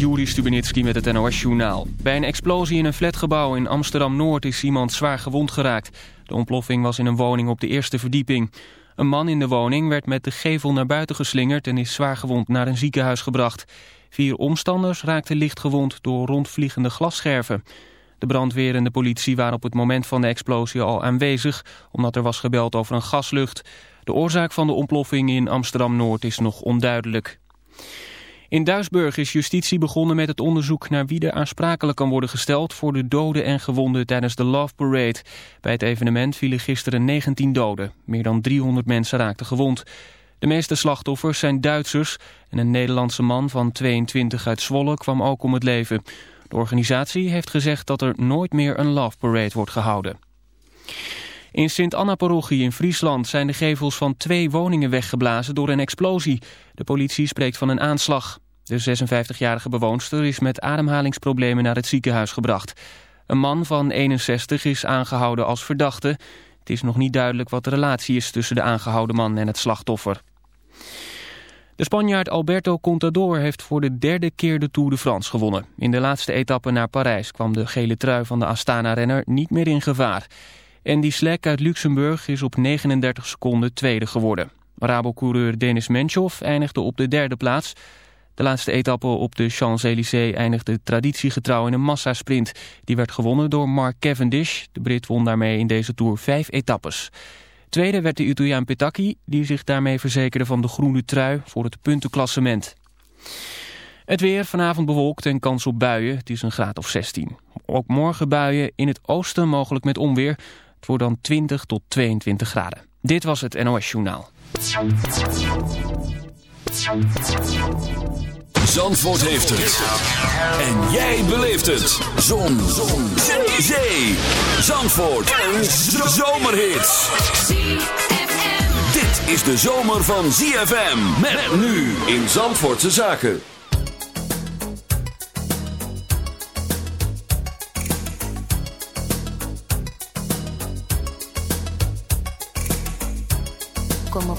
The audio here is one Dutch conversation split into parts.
Juri Stubenitski met het NOS-journaal. Bij een explosie in een flatgebouw in Amsterdam-Noord is iemand zwaar gewond geraakt. De ontploffing was in een woning op de eerste verdieping. Een man in de woning werd met de gevel naar buiten geslingerd... en is zwaar gewond naar een ziekenhuis gebracht. Vier omstanders raakten licht gewond door rondvliegende glasscherven. De brandweer en de politie waren op het moment van de explosie al aanwezig... omdat er was gebeld over een gaslucht. De oorzaak van de ontploffing in Amsterdam-Noord is nog onduidelijk. In Duisburg is justitie begonnen met het onderzoek naar wie er aansprakelijk kan worden gesteld voor de doden en gewonden tijdens de Love Parade. Bij het evenement vielen gisteren 19 doden. Meer dan 300 mensen raakten gewond. De meeste slachtoffers zijn Duitsers en een Nederlandse man van 22 uit Zwolle kwam ook om het leven. De organisatie heeft gezegd dat er nooit meer een Love Parade wordt gehouden. In Sint-Anna-parochie in Friesland zijn de gevels van twee woningen weggeblazen door een explosie. De politie spreekt van een aanslag. De 56-jarige bewoonster is met ademhalingsproblemen naar het ziekenhuis gebracht. Een man van 61 is aangehouden als verdachte. Het is nog niet duidelijk wat de relatie is tussen de aangehouden man en het slachtoffer. De Spanjaard Alberto Contador heeft voor de derde keer de Tour de France gewonnen. In de laatste etappe naar Parijs kwam de gele trui van de Astana-renner niet meer in gevaar. Andy Slek uit Luxemburg is op 39 seconden tweede geworden. Rabo-coureur Denis Menchov eindigde op de derde plaats. De laatste etappe op de Champs-Élysées eindigde traditiegetrouw in een massasprint. Die werd gewonnen door Mark Cavendish. De Brit won daarmee in deze Tour vijf etappes. Tweede werd de Italiaan Petacchi, die zich daarmee verzekerde van de groene trui voor het puntenklassement. Het weer vanavond bewolkt en kans op buien. Het is een graad of 16. Ook morgen buien in het oosten mogelijk met onweer. Wordt dan 20 tot 22 graden. Dit was het NOS Journaal. Zandvoort heeft het. En jij beleeft het. Zon. Zon. Zee. Zandvoort. Een zomerhit. Dit is de zomer van ZFM. Met nu in Zandvoortse Zaken.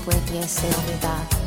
with ser seguridad.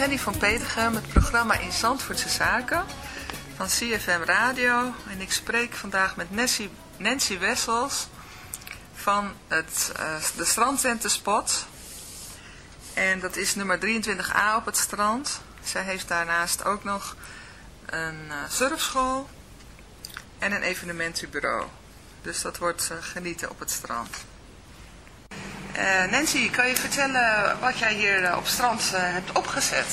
Henny van Petergem, het programma In Zandvoortse Zaken van CFM Radio. En ik spreek vandaag met Nancy, Nancy Wessels van het, uh, de strandcenter Spot. En dat is nummer 23a op het strand. Zij heeft daarnaast ook nog een uh, surfschool en een evenementenbureau. Dus dat wordt uh, genieten op het strand. Uh, Nancy, kan je vertellen wat jij hier uh, op strand uh, hebt opgezet?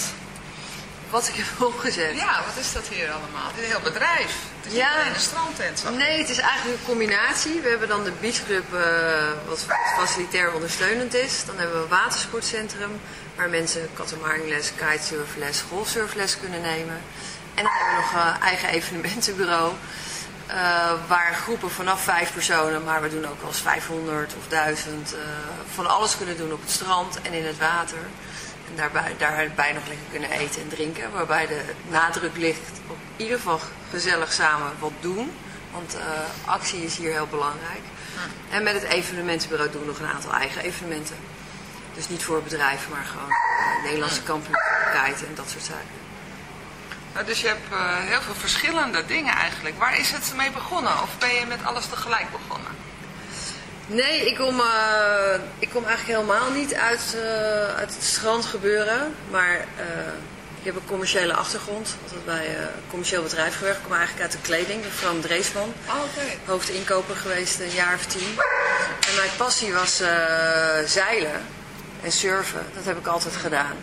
Wat ik heb opgezet? Ja, wat is dat hier allemaal? Het is een heel bedrijf. Het is ja, niet een strandtent. Zo. Nee, het is eigenlijk een combinatie. We hebben dan de beachclub wat facilitair ondersteunend is. Dan hebben we een watersportcentrum waar mensen katamaringles, kitesurfles, golfsurfles kunnen nemen. En dan hebben we nog een eigen evenementenbureau. Uh, waar groepen vanaf vijf personen, maar we doen ook wel eens 500 of 1000, uh, van alles kunnen doen op het strand en in het water. En daarbij, daarbij nog lekker kunnen eten en drinken, waarbij de nadruk ligt op in ieder geval gezellig samen wat doen. Want uh, actie is hier heel belangrijk. Hm. En met het evenementenbureau doen we nog een aantal eigen evenementen. Dus niet voor bedrijven, maar gewoon Nederlandse kampioenschap en dat soort zaken. Nou, dus je hebt uh, heel veel verschillende dingen eigenlijk. Waar is het mee begonnen? Of ben je met alles tegelijk begonnen? Nee, ik kom, uh, ik kom eigenlijk helemaal niet uit, uit het strandgebeuren. Maar ik heb een commerciële achtergrond. Altijd bij een commercieel bedrijf gewerkt. Ik kom eigenlijk uit de kleding. De Fram Dreesman. Oh, okay. Hoofdinkoper geweest een jaar of tien. En mijn passie was zeilen en surfen. Dat heb ik altijd gedaan.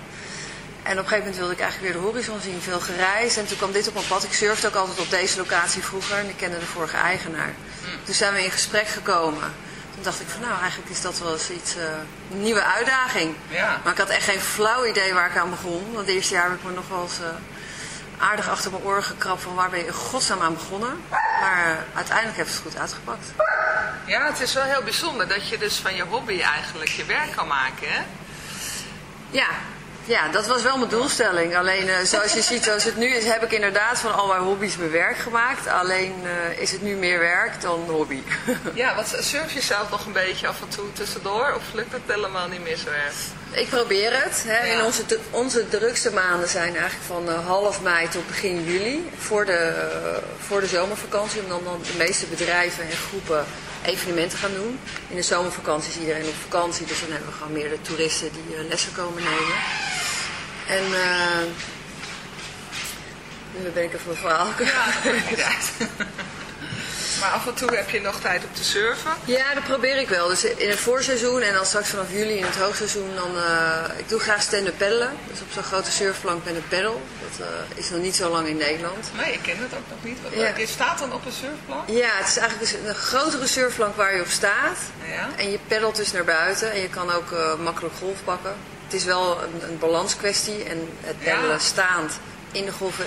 En op een gegeven moment wilde ik eigenlijk weer de horizon zien, veel gereisd. En toen kwam dit op mijn pad. Ik surfde ook altijd op deze locatie vroeger en ik kende de vorige eigenaar. Toen zijn we in gesprek gekomen. Toen dacht ik van nou, eigenlijk is dat wel eens iets, uh, een nieuwe uitdaging. Ja. Maar ik had echt geen flauw idee waar ik aan begon. Want het eerste jaar heb ik me nog wel eens uh, aardig achter mijn oren gekrapt van waar ben je in godsnaam aan begonnen. Maar uh, uiteindelijk heeft het goed uitgepakt. Ja, het is wel heel bijzonder dat je dus van je hobby eigenlijk je werk kan maken, hè? Ja, ja, dat was wel mijn doelstelling. Alleen uh, zoals je ziet, zoals het nu is, heb ik inderdaad van al mijn hobby's mijn werk gemaakt. Alleen uh, is het nu meer werk dan hobby. ja, wat surf je zelf nog een beetje af en toe tussendoor? Of lukt het helemaal niet meer zo erg? Ik probeer het. Hè. Ja. In onze, onze drukste maanden zijn eigenlijk van uh, half mei tot begin juli. Voor de, voor de zomervakantie. Om dan, dan de meeste bedrijven en groepen evenementen gaan doen. In de zomervakantie is iedereen op vakantie. Dus dan hebben we gewoon meer de toeristen die lessen komen nemen. En uh, nu ben ik even mijn verhaal Ja, Maar af en toe heb je nog tijd om te surfen? Ja, dat probeer ik wel. Dus in het voorseizoen en dan straks vanaf juli in het hoogseizoen, dan, uh, ik doe graag stand-up peddelen. Dus op zo'n grote surfplank met een peddel. Dat uh, is nog niet zo lang in Nederland. Nee, ik ken het ook nog niet. Ja. Je staat dan op een surfplank? Ja, het is eigenlijk een grotere surfplank waar je op staat. Ja. En je peddelt dus naar buiten en je kan ook uh, makkelijk golf pakken. Het is wel een, een balanskwestie en het peddelen ja. staand in de golven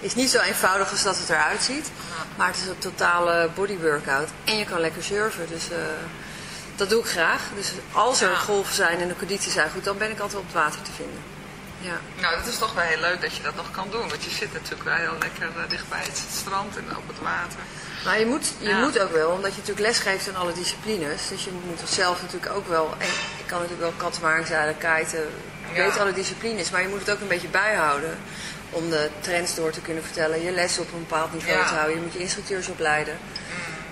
is niet zo eenvoudig als dat het eruit ziet. Maar het is een totale body workout. En je kan lekker surfen. Dus uh, dat doe ik graag. Dus als er Ja. golven zijn en de condities zijn goed, dan ben ik altijd op het water te vinden. Ja. Nou, dat is toch wel heel leuk dat je dat nog kan doen. Want je zit natuurlijk wel heel lekker uh, dicht bij het strand en op het water. Maar je moet, je Ja. moet ook wel, omdat je natuurlijk les geeft aan alle disciplines. Dus je moet zelf natuurlijk ook wel. En ik kan natuurlijk wel kattenwaringzeilen, kiten. Ja. weet alle disciplines, maar je moet het ook een beetje bijhouden. Om de trends door te kunnen vertellen. Je les op een bepaald niveau te houden. Je moet je instructeurs opleiden.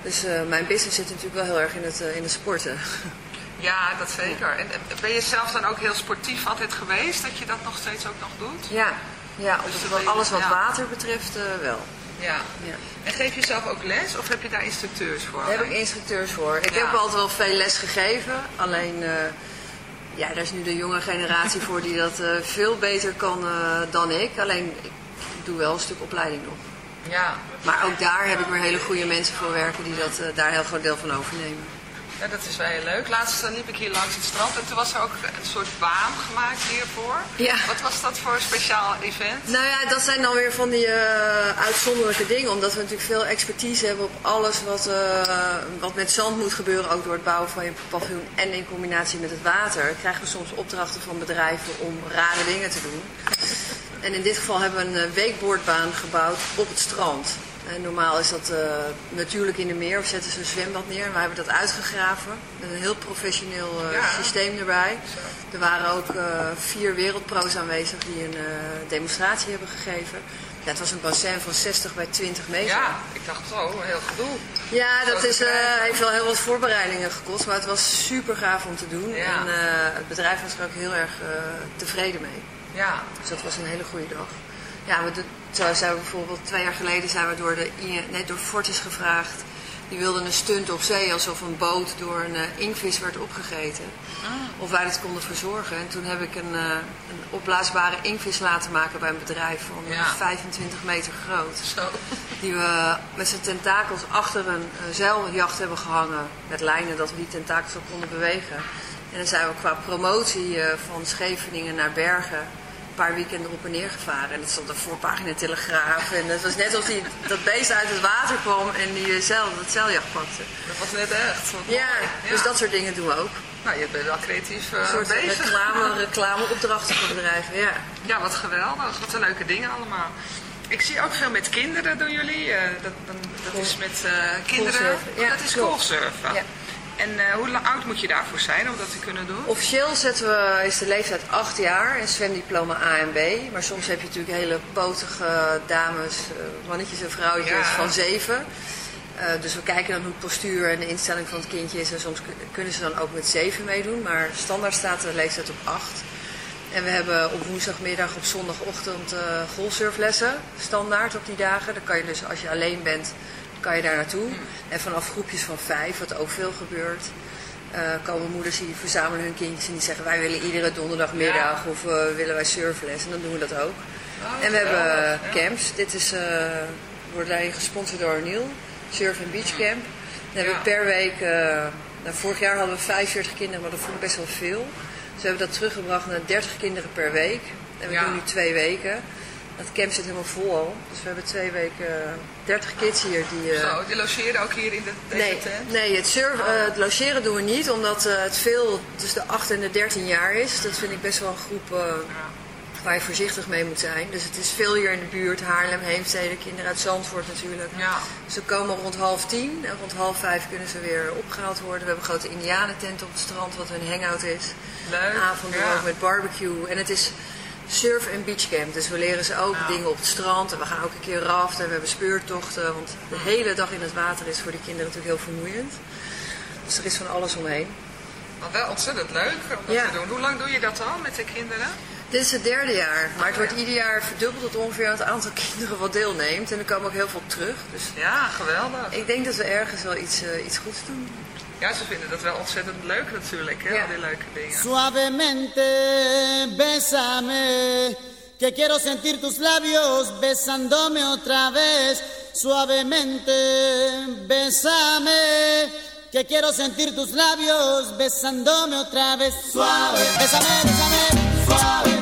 Dus eh, mijn business zit natuurlijk wel heel erg in het, eh, in het sporten. Ja, dat zeker. En eh, ben je zelf dan ook heel sportief altijd geweest? Dat je dat nog steeds ook nog doet? Ja, ja Dus op je- alles wat ja. water betreft wel. Ja. Ja. En geef je zelf ook les of heb je daar instructeurs voor? Daar heb ik instructeurs voor. Ik Ja. heb altijd wel veel les gegeven. Alleen, ja, daar is nu de jonge generatie voor die dat eh, veel beter kan eh, dan ik. Alleen, ik doe wel een stuk opleiding nog. Ja. Maar ook daar heb ik weer hele goede mensen voor werken die dat, eh, daar heel groot deel van overnemen. Ja, dat is wel heel leuk. Laatst eh, liep ik hier langs het strand en toen was er ook een soort baan gemaakt hiervoor. Ja. Wat was dat voor een speciaal event? Nou ja, dat zijn dan weer van die eh, uitzonderlijke dingen. Omdat we natuurlijk veel expertise hebben op alles wat, eh, wat met zand moet gebeuren. Ook door het bouwen van je paviljoen en in combinatie met het water. Krijgen we soms opdrachten van bedrijven om rare dingen te doen. En in dit geval hebben we een wakeboardbaan gebouwd op het strand. En normaal is dat eh, natuurlijk in de meer of zetten ze een zwembad neer. En wij hebben dat uitgegraven met een heel professioneel eh, Ja. systeem erbij. Er waren ook eh, vier wereldpro's aanwezig die een demonstratie hebben gegeven. Ja, het was een bassin van 60 bij 20 meter. Ja, ik dacht zo, heel gedoe. Ja, dat is, heeft wel heel wat voorbereidingen gekost, maar het was super gaaf om te doen. Ja. En het bedrijf was er ook heel erg tevreden mee. Ja, Dus dat was een hele goede dag. Ja, we, zo zijn we bijvoorbeeld twee jaar geleden zijn we door, de, nee, door Fortis gevraagd. Die wilden een stunt op zee alsof een boot door een eh, inkvis werd opgegeten. Of wij dat konden verzorgen. En toen heb ik een, eh, een opblaasbare inkvis laten maken bij een bedrijf van eh, Ja. 25 meter groot. zo. Die we met zijn tentakels achter een eh, zeiljacht hebben gehangen. Met lijnen dat we die tentakels ook konden bewegen. En dan zijn we qua promotie van Scheveningen naar Bergen paar weekenden op en neer gevaren. En het stond een voorpagina Telegraaf. En het was net alsof die, dat beest uit het water kwam en die eh, zeil, dat zeiljacht pakte. Dat was net echt. Ja, dus dat soort dingen doen we ook. Nou, je bent wel creatief Een soort bezig. reclame, reclameopdrachten voor bedrijven, ja. Ja, wat geweldig. Wat een leuke dingen allemaal. Ik zie ook veel met kinderen doen jullie. eh, dat, dan, dat is met kinderen. Ja, dat is golfsurfen. Ja. En eh, hoe lang oud moet je daarvoor zijn om dat te kunnen doen? Officieel zetten we, is de leeftijd 8 jaar en zwemdiploma A en B. Maar soms heb je natuurlijk hele potige dames, eh, mannetjes en vrouwtjes Ja. van 7. Eh, dus we kijken dan hoe het postuur en de instelling van het kindje is. En soms kun- kunnen ze dan ook met 7 meedoen. Maar standaard staat de leeftijd op 8. En we hebben op woensdagmiddag, op zondagochtend eh golfsurflessen. Standaard op die dagen. Dan kan je dus, als je alleen bent, kan je daar naartoe. En vanaf groepjes van vijf, wat ook veel gebeurt, eh, komen moeders die verzamelen hun kindjes en die zeggen wij willen iedere donderdagmiddag of eh, willen wij surfles. En dan doen we dat ook. en we hebben ja. camps. Dit is, eh wordt daarin gesponsord door Neil. Surf and Beach Camp. Dan hebben we per week, nou, vorig jaar hadden we 45 kinderen, maar dat vond ik best wel veel. Dus we hebben dat teruggebracht naar 30 kinderen per week. En we doen nu twee weken. Dat camp zit helemaal vol al. Dus we hebben twee weken 30 kids hier die... eh, Zo, die logeren ook hier in de, deze Nee, tent? nee het, surf, eh, het logeren doen we niet, omdat eh, het veel tussen de 8 en de 13 jaar is. Dat vind ik best wel een groep waar je voorzichtig mee moet zijn. Dus het is veel hier in de buurt, Haarlem, Heemstede, kinderen uit Zandvoort natuurlijk. Ja. Ze komen rond half tien en rond half vijf kunnen ze weer opgehaald worden. We hebben een grote indianentent op het strand, wat een hangout is. Leuk. Avonden ja. ook met barbecue. En het is surf- en beachcamp. Dus we leren ze ook Ja. dingen op het strand. En we gaan ook een keer raften. En we hebben speurtochten. Want de hele dag in het water is voor die kinderen natuurlijk heel vermoeiend. Dus er is van alles omheen. Maar wel ontzettend leuk om dat Ja. te doen. Hoe lang doe je dat al met de kinderen? Dit is het derde jaar. Maar het wordt ieder jaar verdubbeld tot ongeveer het aantal kinderen wat deelneemt. En er komen ook heel veel terug. Dus Ja, geweldig. ik denk dat we ergens wel iets, eh, iets goeds doen. Ja, ze vinden dat wel ontzettend leuk natuurlijk, hè, Ja. al die leuke dingen. Suavemente, bésame, que quiero sentir tus labios besándome otra vez. Suavemente, bésame, que quiero sentir tus labios besándome otra vez. Suave, bésame, bésame, suave,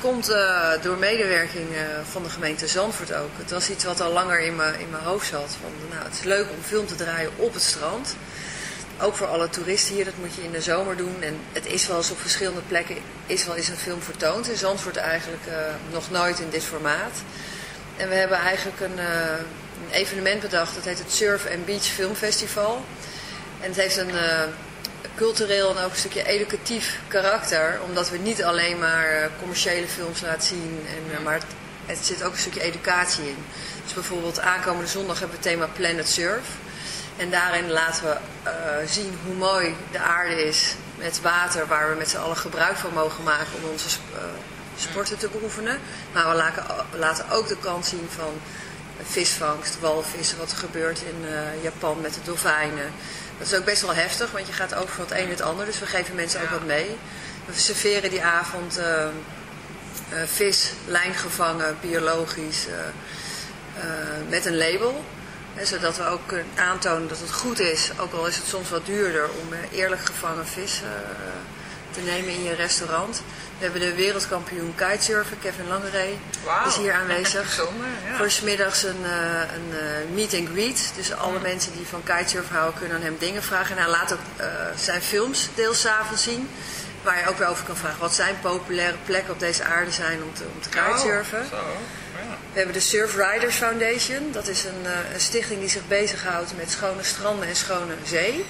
komt eh, door medewerking eh, van de gemeente Zandvoort ook. Het was iets wat al langer in mijn, in mijn hoofd zat. Van, nou, het is leuk om film te draaien op het strand. Ook voor alle toeristen hier, dat moet je in de zomer doen. En het is wel eens op verschillende plekken is wel eens een film vertoond. In Zandvoort eigenlijk eh, nog nooit in dit formaat. En we hebben eigenlijk een, een evenement bedacht. Dat heet het Surf and Beach Film Festival. En het heeft een cultureel en ook een stukje educatief karakter. Omdat we niet alleen maar eh, commerciële films laten zien. En, eh, maar het, zit ook een stukje educatie in. Dus bijvoorbeeld aankomende zondag hebben we het thema Planet Surf. En daarin laten we eh, zien hoe mooi de aarde is met water waar we met z'n allen gebruik van mogen maken om onze sp- sporten te beoefenen. Maar we laten, we laten ook de kant zien van visvangst, walvissen, wat er gebeurt in eh, Japan met de dolfijnen. Dat is ook best wel heftig, want je gaat over van het een het ander. Dus we geven mensen ook wat mee. We serveren die avond eh, eh, vis, lijngevangen, biologisch, met een label. Hè, zodat we ook kunnen aantonen dat het goed is, ook al is het soms wat duurder, om eerlijk gevangen vis te nemen in je restaurant. We hebben de wereldkampioen kitesurfer, Kevin Langeree, is hier aanwezig. Ja. Voor 's middags een, eh, een eh, meet and greet. Dus alle mensen die van kitesurfen houden kunnen aan hem dingen vragen. En hij laat ook eh, zijn films deels avonds zien. Waar je ook weer over kan vragen wat zijn populaire plekken op deze aarde zijn om te, om te kitesurfen. Oh, zo. Ja. We hebben de Surf Riders Foundation. Dat is een, een stichting die zich bezighoudt met schone stranden en schone zee.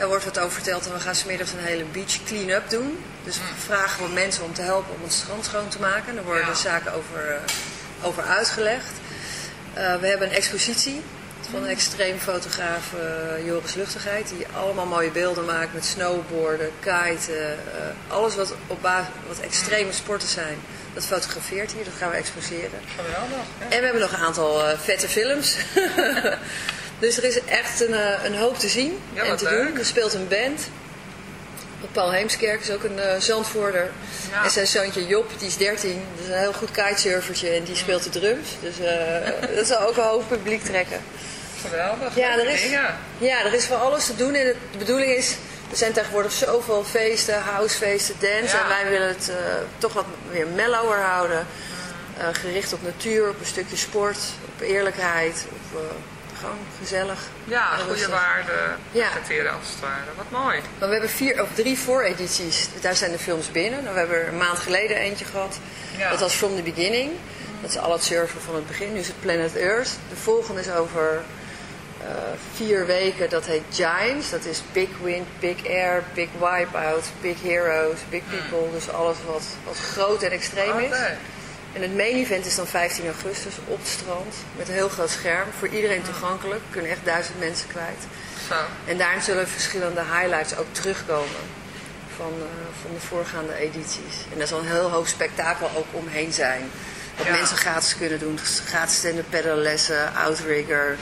Daar wordt wat over verteld en we gaan smiddags een hele beach clean-up doen. Dus we vragen we mensen om te helpen om het strand schoon te maken. Daar worden Ja. de zaken over, eh, over uitgelegd. Eh, we hebben een expositie van een extreem fotograaf eh, Joris Luchtigheid. Die allemaal mooie beelden maakt met snowboarden, kiten. alles wat, op basis, wat extreme sporten zijn. Dat fotografeert hier, dat gaan we exposeren. Geweldig. Ja. En we hebben nog een aantal vette films. dus er is echt een, eh, een hoop te zien Ja, en te leuk. doen. Er speelt een band. Paul Heemskerk is ook een Zandvoorder. Ja. En zijn zoontje Job, die is 13. Dat is een heel goed kitesurfertje en die speelt de drums. Dus eh, dat zal ook een hoop publiek trekken. Geweldig. Ja, er is, dingen. ja, er is van alles te doen. En het- de bedoeling is, er zijn tegenwoordig zoveel feesten, housefeesten, dance. Ja. En wij willen het toch wat meer mellower houden. Gericht op natuur, op een stukje sport, op eerlijkheid. Op, gewoon gezellig. Ja, goede rustig. waarden Ja. presenteren als het ware. Wat mooi. Maar we hebben vier of drie vooredities. Daar zijn de films binnen. Nou, we hebben er een maand geleden eentje gehad. Ja. Dat was From the Beginning. Dat is al het surfen van het begin. Nu is het Planet Earth. De volgende is over eh, vier weken. Dat heet Giants. Dat is Big Wind, Big Air, Big Wipeout, Big Heroes, Big People. Dus alles wat, wat groot en extreem is. En het main event is dan 15 augustus op het strand. Met een heel groot scherm. Voor iedereen toegankelijk. Er kunnen echt duizend mensen kwijt. Zo. En daarin zullen verschillende highlights ook terugkomen van, eh, van de voorgaande edities. En daar zal een heel hoog spektakel ook omheen zijn. Wat Ja. mensen gratis kunnen doen. Gratis stand-up pedallessen, outrigger,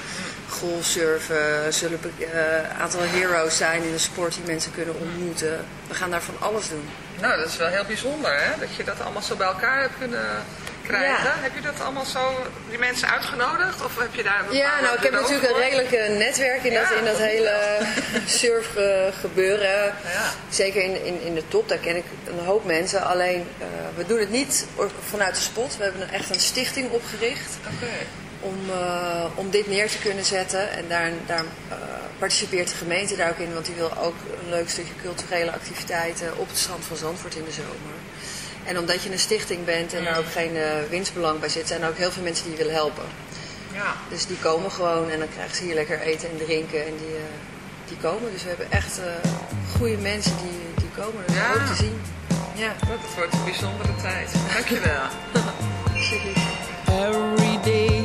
golfsurfen. Er zullen een aantal heroes zijn in de sport die mensen kunnen ontmoeten. We gaan daar van alles doen. Nou, dat is wel heel bijzonder, hè? Dat je dat allemaal zo bij elkaar hebt kunnen krijgen. Ja. Heb je dat allemaal zo, die mensen uitgenodigd? Of heb je daar een Ja, nou ik heb natuurlijk een redelijk eh, netwerk in, dat, in dat dat hele surf ge- gebeuren. Ja. Zeker in, in, in de top, daar ken ik een hoop mensen. Alleen, eh, we doen het niet vanuit de spot. We hebben echt een stichting opgericht Oké. Om, eh, om dit neer te kunnen zetten. En daar, daar eh, participeert de gemeente daar ook in, want die wil ook een leuk stukje culturele activiteiten op het strand van Zandvoort in de zomer. En omdat je een stichting bent en er ook geen eh, winstbelang bij zit, zijn er ook heel veel mensen die je willen helpen. Ja. Dus die komen gewoon en dan krijgen ze hier lekker eten en drinken en die, eh, die komen. Dus we hebben echt eh goede mensen die, die komen. Dat is Ja. ook te zien. Ja, Dat wordt een bijzondere tijd. Dankjewel. Every day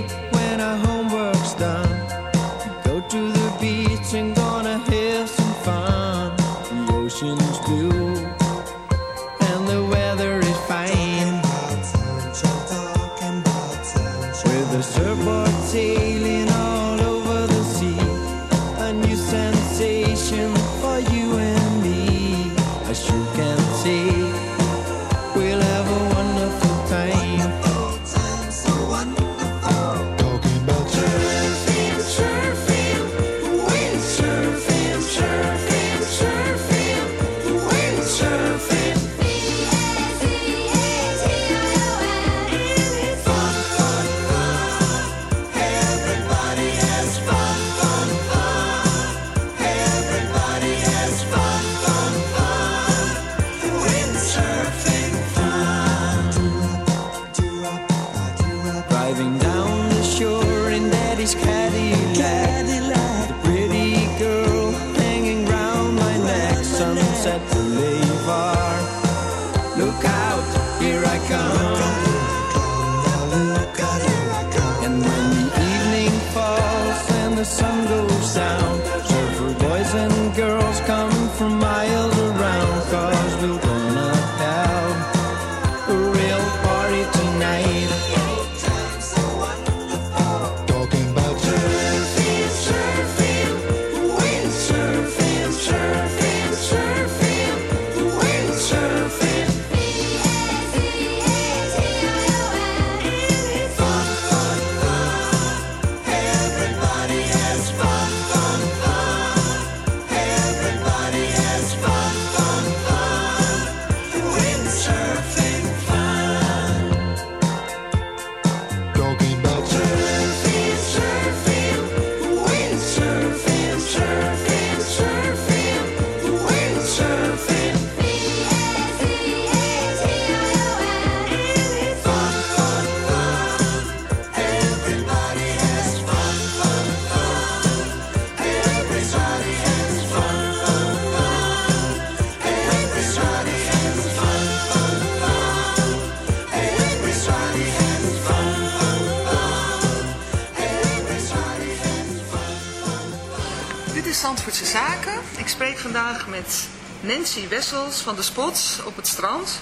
Nancy Wessels van de Spots op het strand.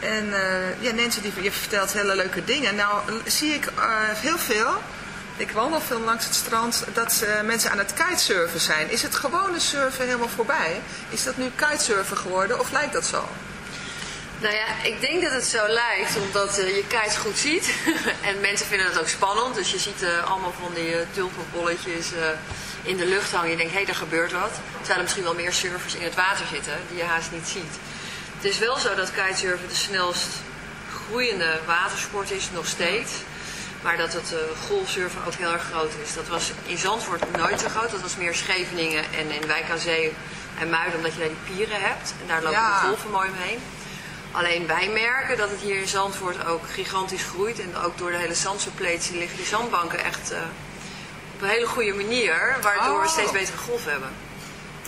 En eh, ja, Nancy die, je vertelt hele leuke dingen. Nou zie ik eh, heel veel, ik wandel veel langs het strand, dat eh, mensen aan het kitesurfen zijn. Is het gewone surfen helemaal voorbij? Is dat nu kitesurfen geworden of lijkt dat zo? Nou ja, ik denk dat het zo lijkt, omdat je kites goed ziet. en mensen vinden het ook spannend. Dus je ziet allemaal van die tulpenbolletjes in de lucht hangen. Je denkt, hé, hey, er gebeurt wat. Terwijl er misschien wel meer surfers in het water zitten, die je haast niet ziet. Het is wel zo dat kitesurfen de snelst groeiende watersport is, nog steeds. Maar dat het uh, golfsurfen ook heel erg groot is. Dat was in Zandvoort nooit zo groot. Dat was meer Scheveningen en in Wijk aan Zee en Muiden, omdat je daar die pieren hebt. En daar lopen Ja. de golven mooi omheen. Alleen wij merken dat het hier in Zandvoort ook gigantisch groeit. En ook door de hele zandsuppletie liggen die zandbanken echt eh, op een hele goede manier. Waardoor we Oh. steeds betere golf hebben.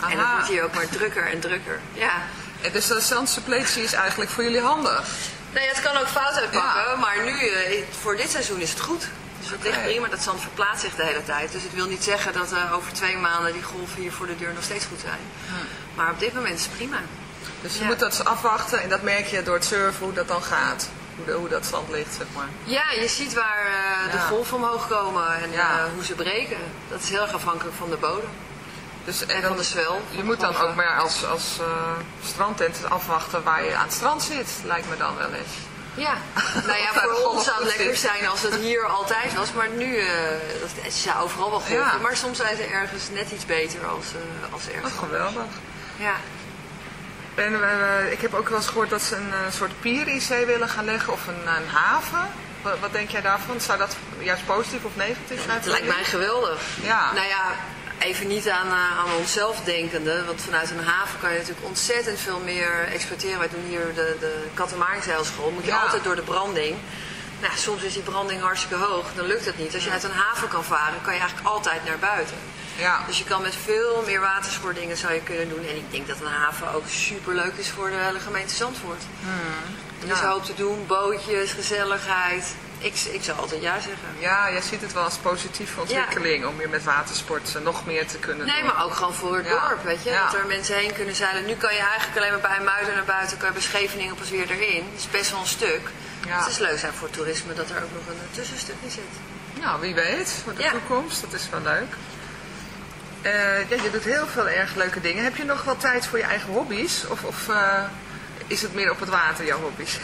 En het Aha. wordt hier ook maar drukker en drukker. Ja. En dus de zandsuppletie is eigenlijk voor jullie handig. Nee, het kan ook fout uitpakken, Ja. maar nu, eh, voor dit seizoen is het goed. Dus het ligt prima, dat zand verplaatst zich de hele tijd. Dus het wil niet zeggen dat eh, over twee maanden die golven hier voor de deur nog steeds goed zijn. Maar op dit moment is het prima. Dus je Ja. moet dat afwachten en dat merk je door het surfen hoe dat dan gaat. Hoe, de- hoe dat zand ligt, zeg maar. Ja, je ziet waar eh, de Ja. golven omhoog komen en Ja. eh, hoe ze breken. Dat is heel erg afhankelijk van de bodem Dus, en van de zwel. Je moet dan ook maar als, als eh, strandtent afwachten waar je aan het strand zit, lijkt me dan wel eens. Ja, nou ja, voor ons zou het lekker zijn als het hier altijd was. Maar nu, eh dat, het is ja, overal wel golven. Ja. Maar soms zijn ze ergens net iets beter als, eh, als ergens geweldig. Ja. En eh, ik heb ook wel eens gehoord dat ze een eh, soort pier in zee willen gaan leggen of een, een haven. Wat, wat denk jij daarvan? Zou dat juist positief of negatief zijn? Het lijkt mij geweldig. Ja. Nou ja, even niet aan, eh, aan onszelf denkende. Want vanuit een haven kan je natuurlijk ontzettend veel meer exporteren. Wij doen hier de, de katamaringzeilschool. Moet je Ja. altijd door de branding. Nou, soms is die branding hartstikke hoog. Dan lukt het niet. Als je uit een haven kan varen, kan je eigenlijk altijd naar buiten. Ja. Dus je kan met veel meer watersportdingen zou je kunnen doen. En ik denk dat een haven ook super leuk is voor de hele gemeente Zandvoort. Is Ja. hoop te doen, bootjes, gezelligheid. Ik, ik zou altijd ja zeggen. ja, jij ziet het wel als positieve ontwikkeling om weer met watersport eh, nog meer te kunnen Nee, doen. maar ook gewoon voor het Ja. dorp, weet je. Dat er mensen heen kunnen zeilen. Nu kan je eigenlijk alleen maar bij Muiden naar buiten, kan je bij Scheveningen pas weer erin. Dat is best wel een stuk. Ja. Dus het is leuk zijn voor toerisme dat er ook nog een eh, tussenstukje zit. Nou, wie weet, voor de toekomst. Dat is wel leuk. Ja, je doet heel veel erg leuke dingen. Heb je nog wel tijd voor je eigen hobby's? Of, of eh, is het meer op het water, jouw hobby's?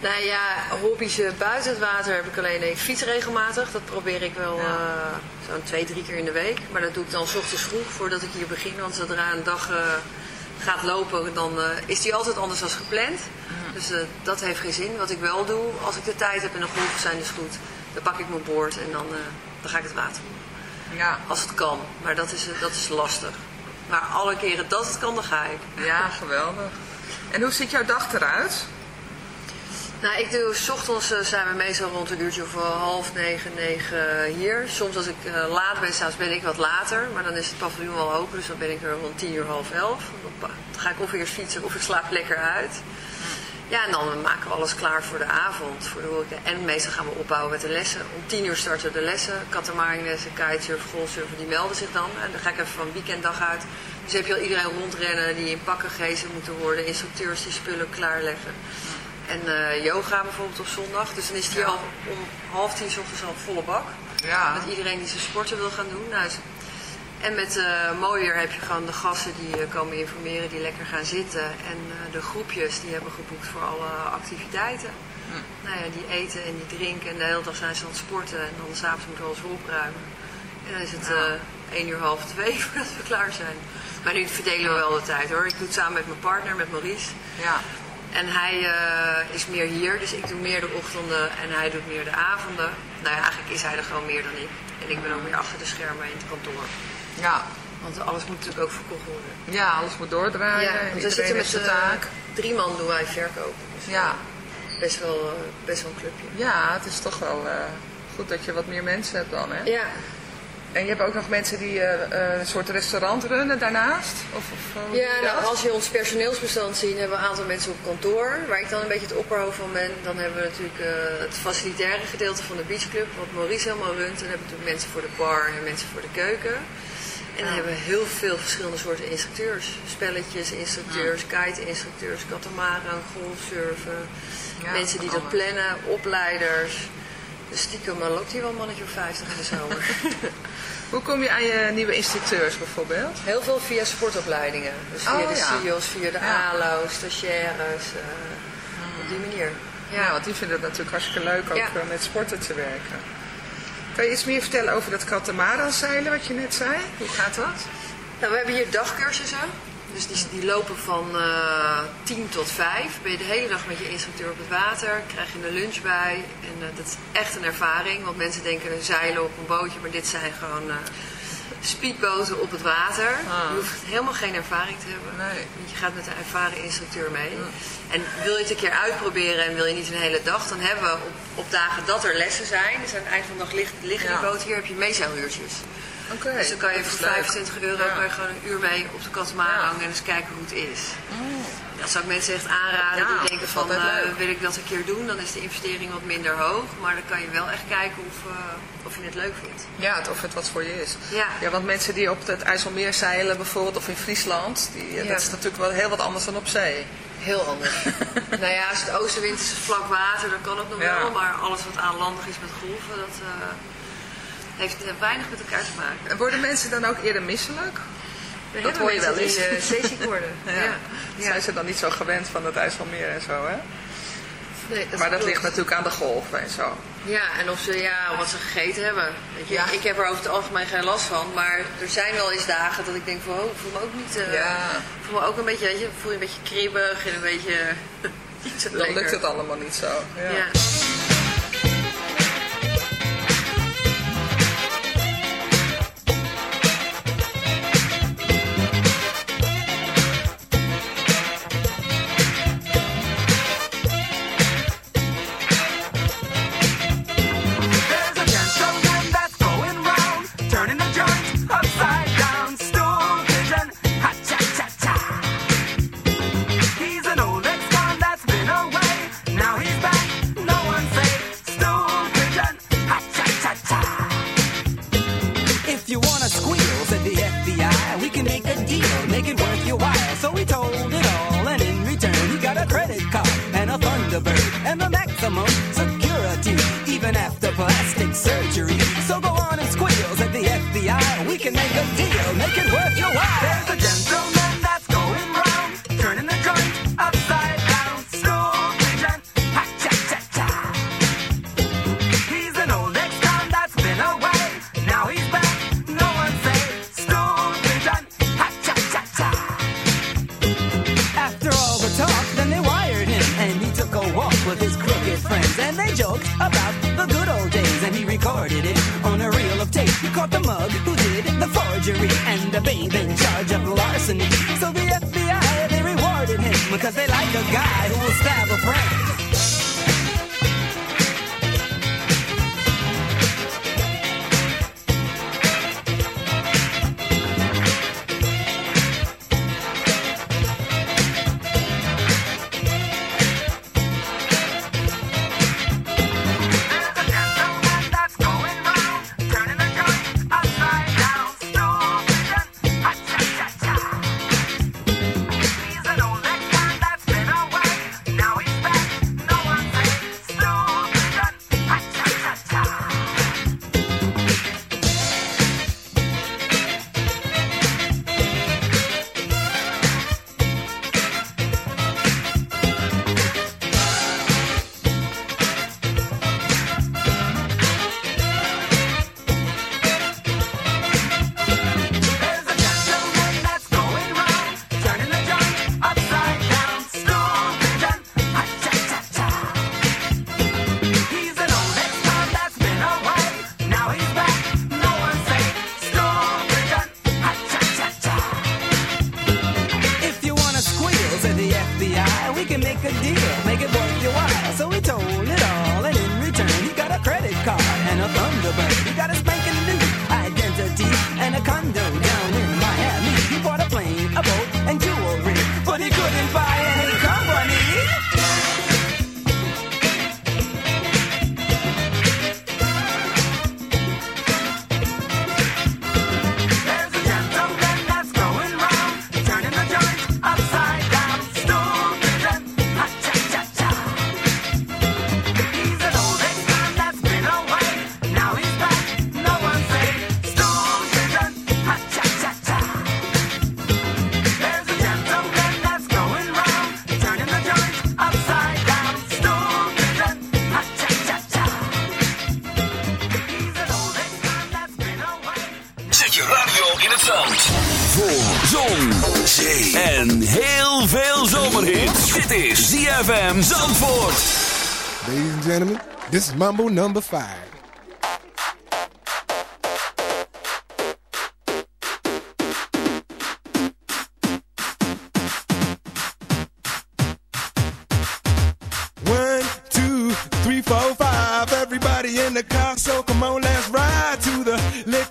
Nou ja, hobby's eh, buiten het water heb ik alleen. Ik fiets regelmatig. Dat probeer ik wel Ja. zo'n twee, drie keer in de week. Maar dat doe ik dan 's ochtends vroeg voordat ik hier begin. Want zodra een dag gaat lopen, dan is die altijd anders dan gepland. Dus eh, dat heeft geen zin. Wat ik wel doe, als ik de tijd heb en de golven zijn dus goed, dan pak ik mijn boord en dan, dan ga ik het water in. Ja, Als het kan. Maar dat is, dat is lastig. Maar alle keren dat het kan, dan ga ik. ja, geweldig. En hoe ziet jouw dag eruit? Nou, ik doe, s ochtends eh, zijn we meestal rond een uurtje of eh, half negen, negen hier. Soms als ik eh, laat ben, s'avonds ben ik wat later. Maar dan is het paviljoen wel open, dus dan ben ik er rond tien uur, half elf. Dan ga ik of eerst fietsen of ik slaap lekker uit. Ja, en dan maken we alles klaar voor de avond, voor de horeca. En meestal gaan we opbouwen met de lessen. Om tien uur starten de lessen. Katamaringlessen, kitesurf, golfsurfen, die melden zich dan. En dan ga ik even van weekenddag uit. Dus heb je al iedereen rondrennen die in pakken gegeven moeten worden. Instructeurs die spullen klaarleggen. En eh, yoga bijvoorbeeld op zondag. Dus dan is die Ja. al om half tien ochtends al volle bak. Ja. Met iedereen die zijn sporten wil gaan doen. Nou, en met eh mooi weer heb je gewoon de gasten die eh, komen informeren, die lekker gaan zitten. En eh, de groepjes die hebben geboekt voor alle activiteiten. Nou ja, die eten en die drinken en de hele dag zijn ze aan het sporten. En dan s'avonds moeten we alles weer opruimen. En dan is het eh 1 uur half twee voordat we klaar zijn. Maar nu verdelen we wel de tijd hoor. Ik doe het samen met mijn partner, met Maurice. Ja. En hij is meer hier, dus ik doe meer de ochtenden en hij doet meer de avonden. Nou ja, eigenlijk is hij er gewoon meer dan ik. En ik ben ook meer achter de schermen in het kantoor. Ja. Want alles moet natuurlijk ook verkocht worden. ja, alles moet doordraaien. ja, want we zitten met zijn eh, taak. drie man doen wij verkopen. Dus Ja. best, wel, eh, best wel een clubje. ja, het is toch wel eh, goed dat je wat meer mensen hebt dan. Hè? Ja, En je hebt ook nog mensen die eh, eh, een soort restaurant runnen daarnaast? Of, of, doe ja nou, als je ons personeelsbestand ziet, hebben we een aantal mensen op kantoor. Waar ik dan een beetje het opperhoofd van ben. Dan hebben we natuurlijk eh, het facilitaire gedeelte van de beachclub, wat Maurice helemaal runt. En dan hebben we natuurlijk mensen voor de bar en mensen voor de keuken. En dan hebben we heel veel verschillende soorten instructeurs. Spelletjes, instructeurs, kite-instructeurs, katamaran, golfsurfen. Ja, mensen die dat plannen, opleiders. Dus stiekem maar loopt hier wel een mannetje of 50 in de zomer. Hoe kom je aan je nieuwe instructeurs bijvoorbeeld? Heel veel via sportopleidingen. Dus via Oh, de ja. CIO's, via de Ja. ALO's, stagiaires. eh, Op die manier. Ja, want die vinden het natuurlijk hartstikke leuk ook eh, met sporten te werken. Kan je iets meer vertellen over dat katamaranzeilen wat je net zei? Hoe gaat dat? Nou, we hebben hier dagcursussen. Dus die, die lopen van eh 10 tot 5. Ben je de hele dag met je instructeur op het water. Krijg je een lunch bij. En eh, dat is echt een ervaring. Want mensen denken een zeilen op een bootje. Maar dit zijn gewoon eh, speedboten op het water. Ah. Je hoeft helemaal geen ervaring te hebben. Nee. Want je gaat met een ervaren instructeur mee. En wil je het een keer uitproberen en wil je niet een hele dag. Dan hebben we op, op dagen dat er lessen zijn. Dus aan het eind van de dag ligt, liggen Ja. die boten hier. Heb je meezeiluurtjes. Dus dan kan je voor leuk. 25 euro Ja. kan je gewoon een uur mee op de katamaran Ja. hangen en eens kijken hoe het is. Dat zou ik mensen echt aanraden Ja, die denken van eh, wil ik dat een keer doen, dan is de investering wat minder hoog. Maar dan kan je wel echt kijken of, eh, of je het leuk vindt. Ja, of het wat voor je is. Ja. ja, want mensen die op het IJsselmeer zeilen bijvoorbeeld, of in Friesland, die, eh, dat is natuurlijk wel heel wat anders dan op zee. Heel anders. nou ja, als het oostenwind is vlak water, dan kan het nog wel. Maar alles wat aanlandig is met golven, dat heeft eh, weinig met elkaar te maken. En worden mensen dan ook eerder misselijk? We Dat hoor je wel eens. Die, eh, zeeziek worden. Ja. ja. Ja. Zijn ze dan niet zo gewend van het IJsselmeer en zo, hè? Nee, maar dat klopt. ligt natuurlijk aan de golven en zo. Ja, en of ze, ja, wat ze gegeten hebben. Weet je, Ja. Ik heb er over het algemeen geen last van, maar er zijn wel eens dagen dat ik denk van, oh, ik voel me ook niet, Ja. ik voel me ook een beetje, weet je, voel je een beetje kribbig en een beetje niet zo Dan lekker. lukt het allemaal niet zo. Ja. zomerhit. Dit is ZFM Zandvoort. Ladies and gentlemen, this is Mambo number 5.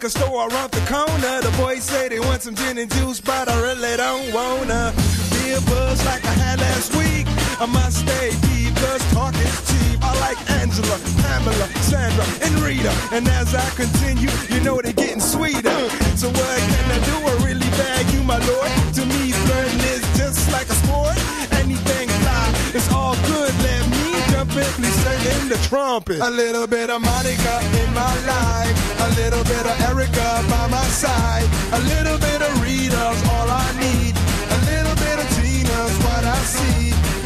store around the corner. The boys say they want some gin and juice, but I really don't wanna be a buzz like I had last week. I must stay deep, cause talk cheap. I like Angela, Pamela, Sandra, and Rita. And as I continue, you know they're getting sweeter. So what can I do? I really bag you, my lord. To me, flirting is just like a sport. Anything fly, it's all good. Let me jump in, please sing in the trumpet. A little bit of Monica in my life. A little bit of Erica by my side. A little bit of Rita's all I need.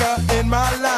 in my life.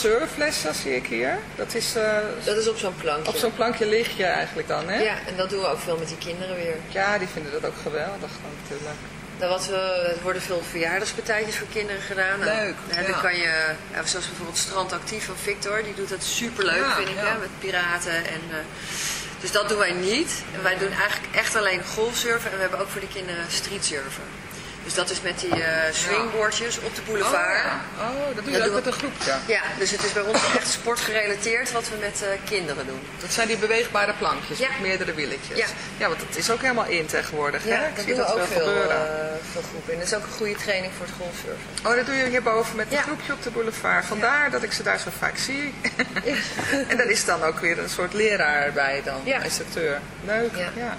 Surflessen zie ik hier. Dat is eh, Dat is op zo'n plankje. op zo'n plankje lig je eigenlijk dan, hè? Ja, en dat doen we ook veel met die kinderen weer. Ja, die vinden dat ook geweldig natuurlijk. Nou, wat we, er worden veel verjaardagspartijtjes voor kinderen gedaan. Nou, Leuk, ja, dan kan je, ja, zoals bijvoorbeeld Strand Actief van Victor, die doet dat superleuk, Ja, vind ik, hè, met piraten. En, eh, dus dat doen wij niet. En wij doen eigenlijk echt alleen golfsurfen en we hebben ook voor de kinderen streetsurfen. Dus dat is met die eh, swingboardjes op de boulevard. Oh, ja. oh, dat doe je Dat ook doen met we- een groepje. Ja, dus het is bij ons echt sportgerelateerd wat we met eh, kinderen doen. Dat zijn die beweegbare plankjes Ja. met meerdere wieltjes. Ja. ja, want dat is ook helemaal in tegenwoordig. hè? Ik dat zie doen we dat ook wel veel, gebeuren. eh, veel groepen. En dat is ook een goede training voor het golfsurfen. Oh, dat doe je hierboven met een Ja. groepje op de boulevard. Vandaar dat ik ze daar zo vaak zie. en daar is dan ook weer een soort leraar bij dan, Ja. instructeur. Leuk, ja.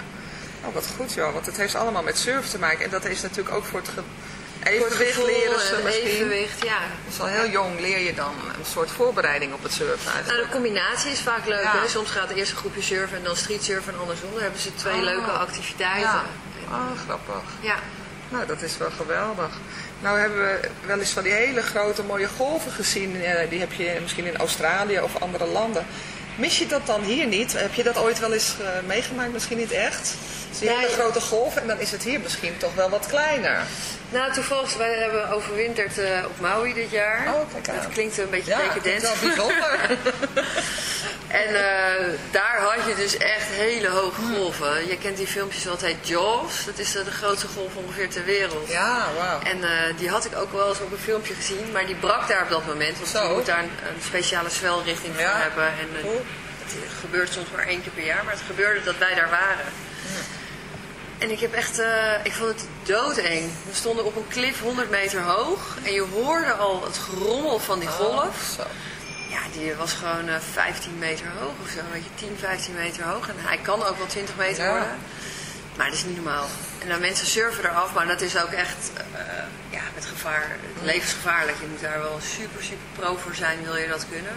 Oh, wat goed joh, want het heeft allemaal met surf te maken. En dat is natuurlijk ook voor het Voor het evenwicht gevoel leren ze en misschien. evenwicht, ja. Dus al heel jong leer je dan een soort voorbereiding op het surfen Nou, de combinatie is vaak leuk. Ja. Hè? Soms gaat eerst een groepje surfen en dan street surfen en andersom. Dan hebben ze twee Oh. leuke activiteiten. Ja. En, Oh, grappig. ja. Nou, dat is wel geweldig. Nou hebben we wel eens van die hele grote mooie golven gezien. eh, die heb je misschien in Australië of andere landen. Mis je dat dan hier niet? Heb je dat ooit wel eens eh, meegemaakt? Misschien niet echt? Dus die Nee. hele grote golven en dan is het hier misschien toch wel wat kleiner. Nou, toevallig, wij hebben overwinterd eh, op Maui dit jaar. Oh, kijk aan. Dat klinkt een beetje Ja, decadent. dat is wel bijzonder. En eh, daar had je dus echt hele hoge Hmm. golven. Je kent die filmpjes wat heet Jaws. Dat is eh, de grootste golf ongeveer ter wereld. ja, wauw. En die had ik ook wel eens op een filmpje gezien, maar die brak daar op dat moment. Want Zo. je moet daar een, een speciale zwelrichting voor Ja. hebben. En Cool. het gebeurt soms maar één keer per jaar, maar het gebeurde dat wij daar waren. En ik heb echt, eh, ik vond het doodeng. We stonden op een klif 100 meter hoog en je hoorde al het gerommel van die golf. Oh, zo. Ja, die was gewoon eh, 15 meter hoog of zo, weet je, 10, 15 meter hoog. En hij kan ook wel 20 meter Ja. worden. Maar dat is niet normaal. En dan mensen surfen eraf, maar dat is ook echt eh, ja, met gevaar, levensgevaarlijk. Je moet daar wel super, super pro voor zijn, wil je dat kunnen.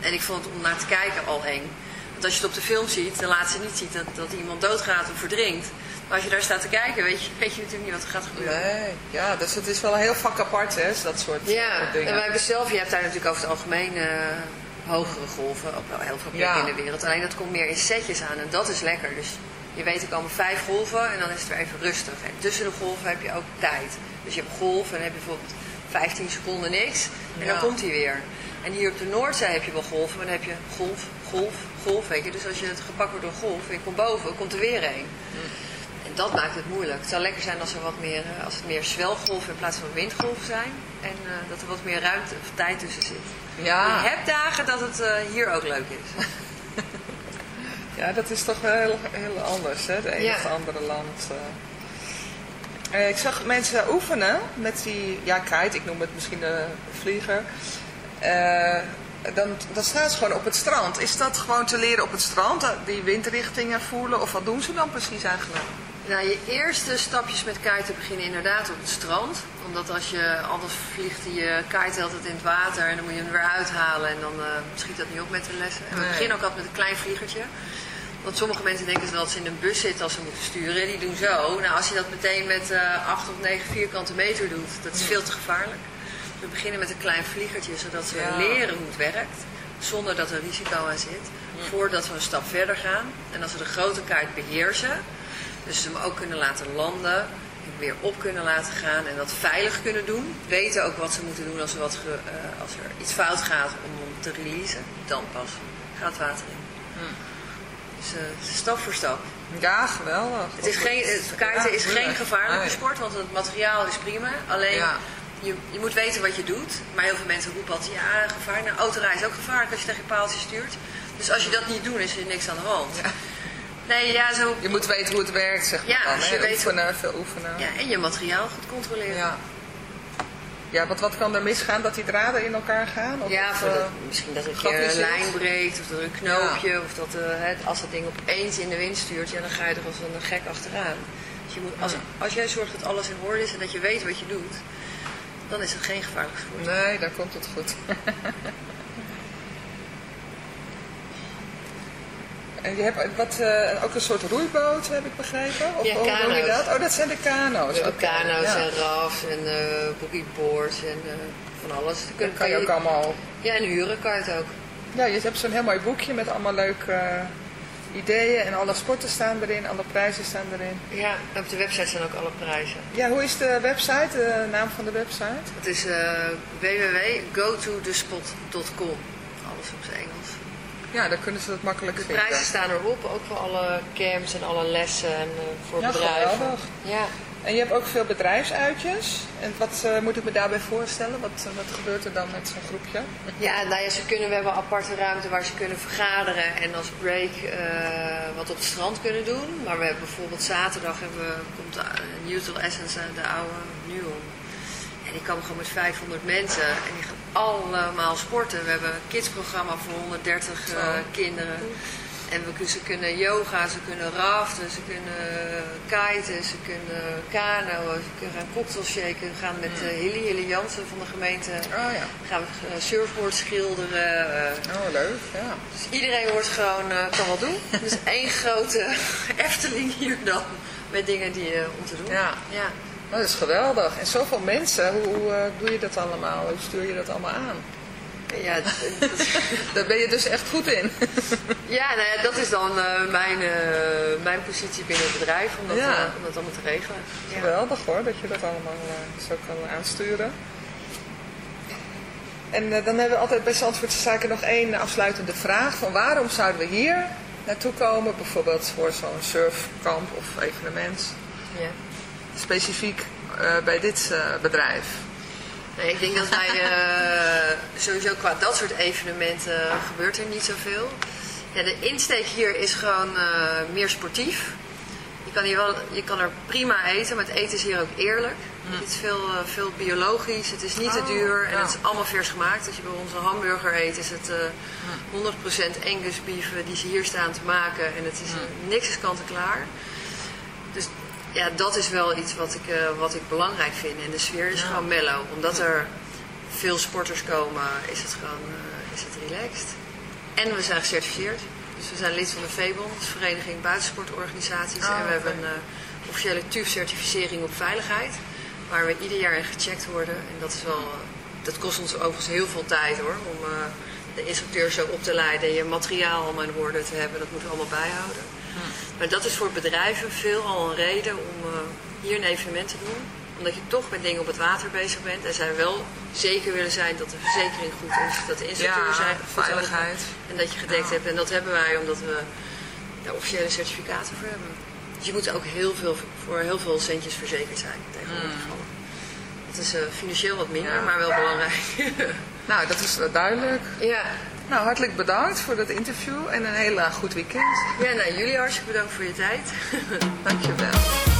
En ik vond het om naar te kijken al eng. Want als je het op de film ziet, dan laat ze niet zien dat, dat iemand doodgaat of verdrinkt. Maar als je daar staat te kijken, weet je, weet je natuurlijk niet wat er gaat gebeuren. Nee, ja, dus het is wel een heel vak apart, hè, dat soort, Ja, soort dingen. en wij hebben zelf, je hebt daar natuurlijk over het algemeen eh, hogere golven, ook wel heel veel plekken Ja. in de wereld. Alleen dat komt meer in setjes aan en dat is lekker. Dus je weet er komen vijf golven en dan is het weer even rustig. En tussen de golven heb je ook tijd. Dus je hebt golven en dan heb je bijvoorbeeld 15 seconden niks en dan komt hij weer. En hier op de Noordzee heb je wel golven, maar dan heb je golf, golf, golf, weet je. Dus als je het gepakt wordt door golf en je komt boven, komt er weer een. En dat maakt het moeilijk. Het zou lekker zijn als, er wat meer, eh, als het meer zwelgolven in plaats van windgolven zijn. En eh, dat er wat meer ruimte of tijd tussen zit. Ja. Je hebt dagen dat het eh, hier ook leuk is. Ja, dat is toch wel heel, heel anders, hè? Het ene Ja. of andere land. ik zag mensen oefenen met die, ja, kite, ik noem het misschien de vlieger. Dan, dan staan ze gewoon op het strand. Is dat gewoon te leren op het strand, die windrichtingen voelen? Of wat doen ze dan precies eigenlijk? Nou, je eerste stapjes met kiten beginnen inderdaad op het strand. Omdat als je anders vliegt je kite altijd in het water en dan moet je hem weer uithalen. En dan eh, schiet dat niet op met de lessen. En we Nee. beginnen ook altijd met een klein vliegertje. Want sommige mensen denken dat ze in een bus zitten als ze moeten sturen. Die doen zo. Nou, als je dat meteen met eh 8 of 9 vierkante meter doet, dat is veel te gevaarlijk. We beginnen met een klein vliegertje, zodat ze Ja. leren hoe het werkt. Zonder dat er risico aan zit. Voordat we een stap verder gaan. En als we de grote kaart beheersen, dus ze hem ook kunnen laten landen, hem weer op kunnen laten gaan en dat veilig kunnen doen. Weten ook wat ze moeten doen als er, wat ge- eh, als er iets fout gaat om hem te releasen. Dan pas gaat het water in. Dus eh, stap voor stap. Ja, geweldig. Het, is geen, het kiten is geen gevaarlijke nee. sport, want het materiaal is prima. Alleen Ja. je, je moet weten wat je doet. Maar heel veel mensen roepen altijd, ja, gevaar. Nou, autorijden is ook gevaarlijk als je tegen je paaltje stuurt. Dus als je dat niet doet, is er niks aan de hand. Ja. Nee, ja, zo... Je moet weten hoe het werkt, zeg maar. Ja, dan, je weet- Oefenen, veel oefenen. Ja, en je materiaal goed controleren. Ja. Ja, want wat kan er misgaan? Dat die draden in elkaar gaan? Of Ja, dat, voor eh, dat- misschien dat grapjes een lijn breekt of dat er een knoopje of dat eh, het, als dat ding opeens in de wind stuurt, ja, dan ga je er als een gek achteraan. Dus je moet, als, als jij zorgt dat alles in orde is en dat je weet wat je doet, dan is het geen gevaarlijk sport. Nee, dan komt het goed. en je hebt wat, eh, ook een soort roeiboot, heb ik begrepen? Of Ja, hoe doe je kano's. dat? Oh, dat zijn de kano's. Oké, kano's ja. en rafs en eh boogieboards en eh, van alles. Dan kun- Dat kan je ook allemaal... Ja, en huren kan je het ook. Ja, je hebt zo'n heel mooi boekje met allemaal leuke ideeën. En alle sporten staan erin, alle prijzen staan erin. Ja, op de website zijn ook alle prijzen. Ja, hoe is de website, de naam van de website? Het is www.gotodespot.com. Alles op zijn Engels. Ja, dan kunnen ze dat makkelijk De vinden. prijzen staan erop, ook voor alle camps en alle lessen en eh, voor Ja, bedrijven. geweldig. Ja. En je hebt ook veel bedrijfsuitjes. En wat eh, moet ik me daarbij voorstellen? Wat, eh, wat gebeurt er dan met zo'n groepje? Ja, nou ja, ze kunnen, we hebben een aparte ruimte waar ze kunnen vergaderen en als break eh, wat op het strand kunnen doen. Maar we hebben bijvoorbeeld zaterdag hebben we, komt de, Neutral Essence, de oude Nuon. En die komen gewoon met 500 mensen en die gaan allemaal sporten. We hebben een kidsprogramma voor 130 eh, kinderen. En we, ze kunnen yoga, ze kunnen raften, ze kunnen kiten, ze kunnen kanoën, ze kunnen gaan cocktail shaken. We gaan met eh Hilly, Hilly Jansen van de gemeente Oh ja. gaan we eh, surfboard schilderen. eh. Oh, leuk. Ja. dus iedereen wordt gewoon, kan wat doen. Dus één grote Efteling hier dan. Met dingen die, om te doen. Ja. ja. Dat is geweldig. En zoveel mensen, hoe, hoe, eh, doe je dat allemaal? Hoe stuur je dat allemaal aan? Ja, Daar ben je dus echt goed in. ja, nou ja, dat is dan eh, mijn, eh, mijn positie binnen het bedrijf om dat, Ja. om dat allemaal te regelen. Ja. Geweldig hoor, dat je dat allemaal zo kan aansturen. En dan hebben we altijd bij Zandvoortse Zaken nog één afsluitende vraag. Van waarom zouden we hier naartoe komen? Bijvoorbeeld voor zo'n surfkamp of evenement. Ja. Specifiek eh, bij dit eh, bedrijf. Nee, ik denk dat wij eh, sowieso qua dat soort evenementen gebeurt er niet zoveel. Ja, de insteek hier is gewoon meer sportief. Je kan, hier wel, je kan er prima eten, maar het eten is hier ook eerlijk. Het is veel, veel biologisch, het is niet te Oh, duur en ja. het is allemaal vers gemaakt. Als je bij onze hamburger eet, is het eh 100% Angus beef die ze hier staan te maken. En het is eh, niks is kant en klaar. Dus ja, dat is wel iets wat ik, eh, wat ik belangrijk vind. En de sfeer is gewoon mellow. Omdat er veel sporters komen, is het gewoon eh, is het relaxed. En we zijn gecertificeerd. Dus we zijn lid van de VEBON, is Vereniging Buitensportorganisaties. Oh, en we hebben een eh, officiële TUF-certificering op veiligheid. Waar we ieder jaar in gecheckt worden. En dat, is wel, dat kost ons overigens heel veel tijd hoor. Om de instructeurs zo op te leiden. Je materiaal allemaal in orde te hebben. Dat moeten we allemaal bijhouden. Maar dat is voor bedrijven veel al een reden om eh, hier een evenement te doen. Omdat je toch met dingen op het water bezig bent. En zij wel zeker willen zijn dat de verzekering goed is. Dat de instructeurs Ja, zijn goed veiligheid. En dat je gedekt hebt. En dat hebben wij omdat we daar officiële certificaten voor hebben. Dus je moet ook heel veel, voor heel veel centjes verzekerd zijn tegen ongevallen. Het is eh, financieel wat minder. Ja. maar wel belangrijk. Nou, dat is duidelijk. ja. Nou, hartelijk bedankt voor dat interview en een heel goed weekend. ja, nou jullie hartstikke bedankt voor je tijd. Dankjewel.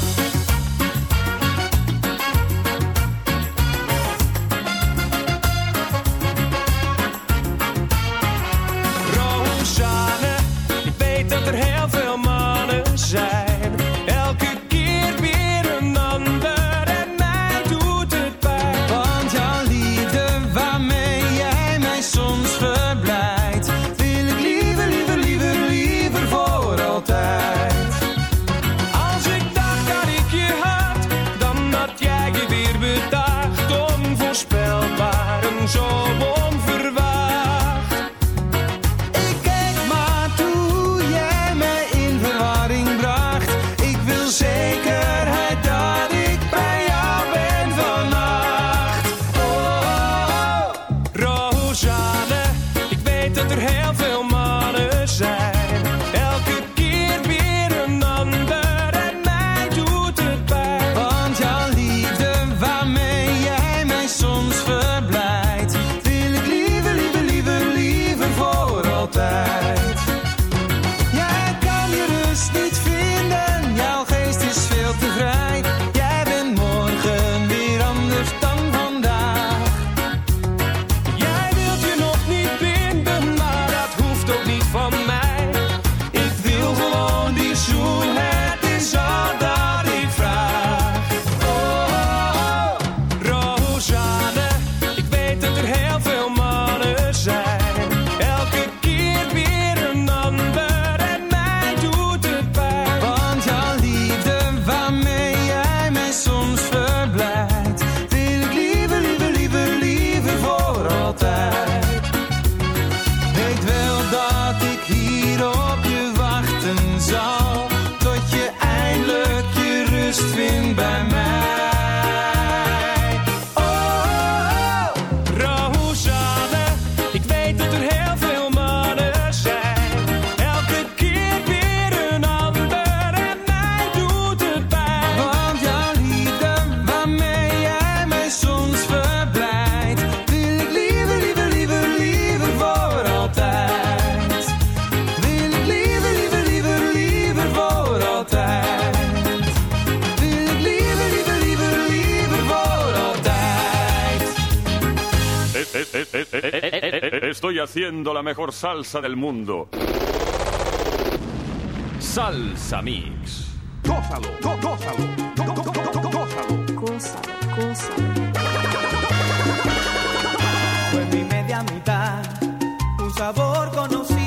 Mejor salsa del mundo. Salsa Mix. Gózalo, gó- gózalo, gó- gó- gó- gó- gózalo. Fue mi media mitad, un sabor conocido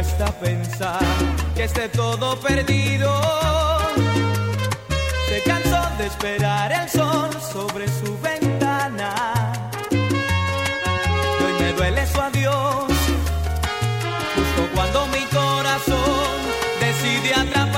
cuesta pensar que esté todo perdido. Se cansó de esperar el sol sobre su ventana. Hoy me duele su adiós, justo cuando mi corazón decide atrapar.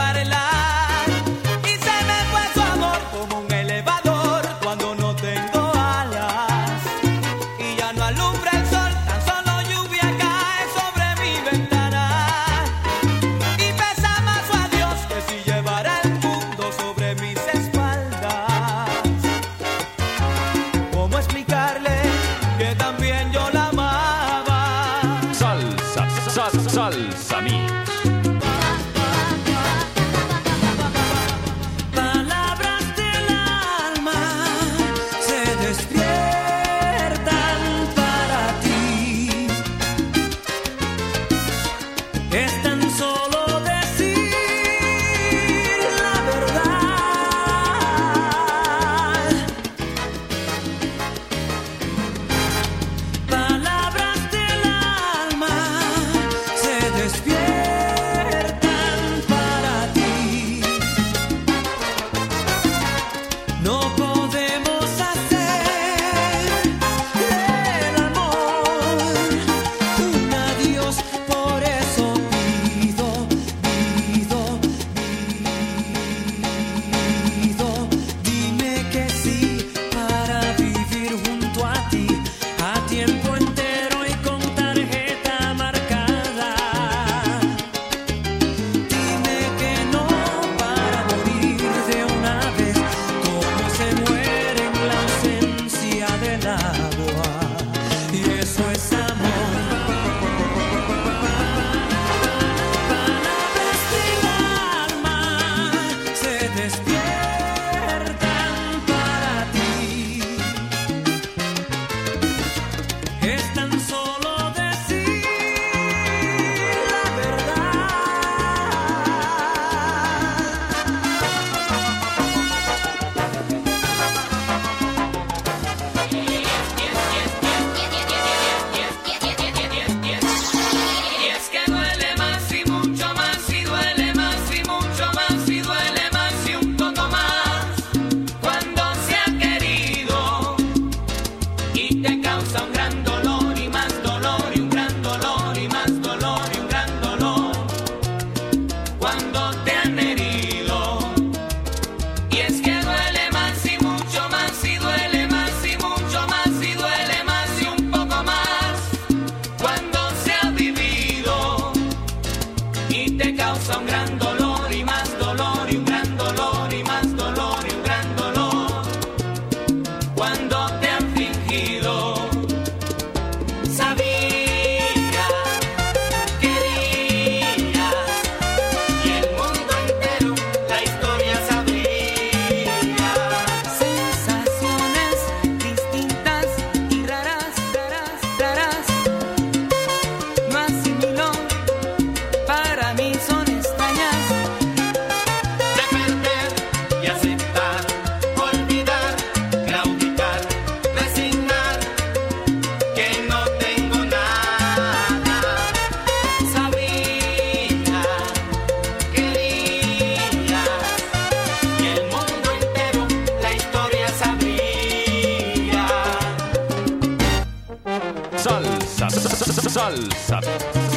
Salsa,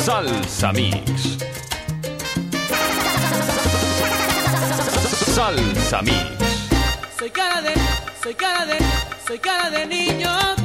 Salsa Mix. Salsa Mix. Soy cara de, soy cara de, soy cara de niño.